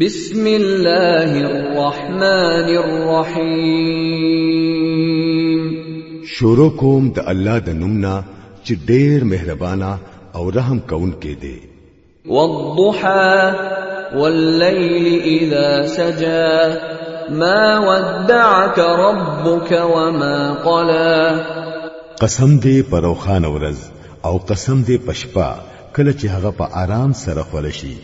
بسم الله الرحمن الرحیم شروع کوم د الله د نومنا چې ډېر مهربانا او رحم کون کې دی والضحى والليل اذا سجى ما ودعك ربك وما قلى قسم دې پروخان ورځ او قسم دې پشپا کله چې هغه په آرام سره خلشي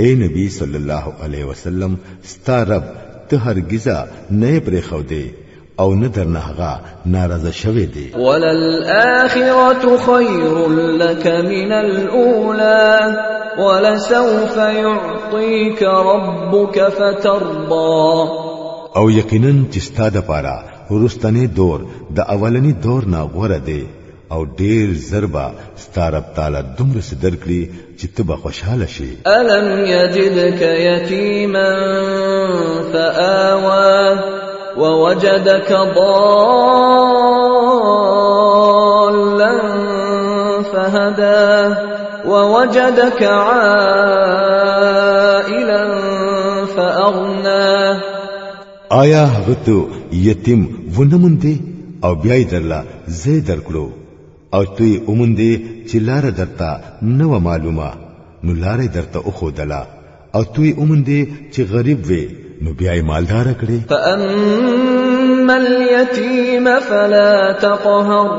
اے نبی صلی الله علیه وسلم ستا رب ته هرگزا نه پرې خو دی او نه درنه هغه ناراضه شوي دی وللآخرة خير لك من الأولى ولسوف يعطيك ربك فترضى او یقینا چې ستاده پاره ورستنی دور د اولنی دور نه غوره دی او ډیر زربا ستارب تعالی دومره صدر کړی چې ته به خوشاله شي الم یجدک یتیما فآوا ووجدك ضالا فهدى ووجدك عائلا فأغنى آیا هغه ته یتیم ونه مونږ او بیا یې درلا زه درکړو او توی اومندې چې لار درته نو معلومه نو لار درته او خودلا او توی اومندې چې غریب وې نو بیا مالدار کړي فاما اليتيم فلا تقهر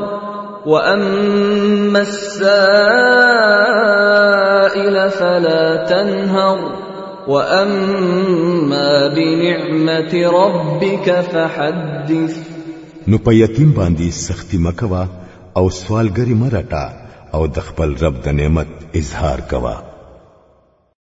واما السائل فلا تنهر واما بنعمه ربك فحدث نو په یتیم باندې سختی مکوا او سوالګری مرټه او د خپل رب د نعمت اظهار کوا